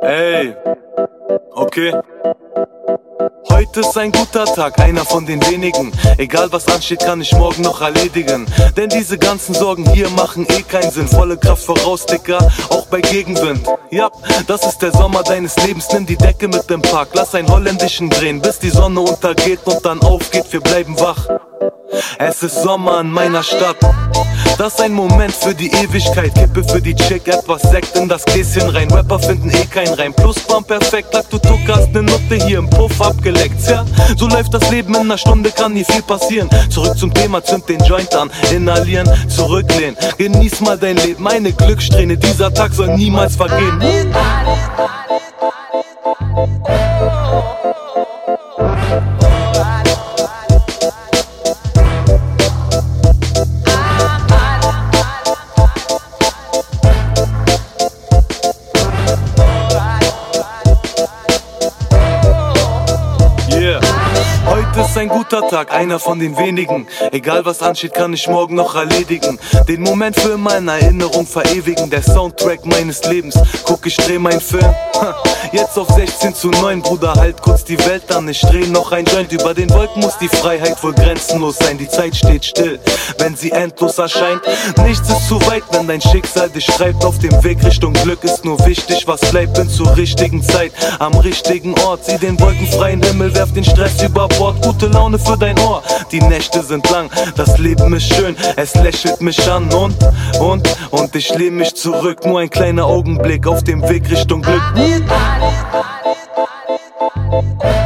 Ey, okay. Heute ist ein guter Tag, einer von den wenigen. Egal was ansteht, kann ich morgen noch erledigen. Denn diese ganzen Sorgen hier machen eh keinen Sinn. Volle Kraft voraus, Dicker, auch bei Gegenwind. Ja, das ist der Sommer deines Lebens. Nimm die Decke mit dem Park, lass einen holländischen drehen, bis die Sonne untergeht und dann aufgeht. Wir bleiben wach. Es ist Sommer in meiner Stadt. Das ist ein Moment für die Ewigkeit. Kippe für die Chick, etwas Sekt in das Gläschen rein. Rapper finden eh keinen Reim. Plusbam perfekt, sag du Tuck hast ne Nutte hier im Puff abgeleckt. Ja, so läuft das Leben in einer Stunde, kann nie viel passieren. Zurück zum Thema, zünd den Joint an, inhalieren, zurücklehnen. Genieß mal dein Leben, meine Glückssträhne. Dieser Tag soll niemals vergehen. Heute ist ein guter Tag, einer von den wenigen. Egal was ansteht, kann ich morgen noch erledigen. Den Moment für in Erinnerung verewigen. Der Soundtrack meines Lebens. Guck, ich dreh mein Film. Jetzt auf 16 zu 9, Bruder, halt kurz die Welt an. Ich dreh noch ein Joint. Über den Wolken muss die Freiheit wohl grenzenlos sein. Die Zeit steht still, wenn sie endlos erscheint. Nichts ist zu weit, wenn dein Schicksal dich schreibt. Auf dem Weg Richtung Glück ist nur wichtig, was bleibt. Bin zur richtigen Zeit, am richtigen Ort. Sieh den wolkenfreien Himmel, werf den Stress über Bord. Gute Laune für dein Ohr. Die Nächte sind lang, das Leben ist schön. Es lächelt mich an und, und, und ich lehne mich zurück. Nur ein kleiner Augenblick auf dem Weg Richtung Glück. Oh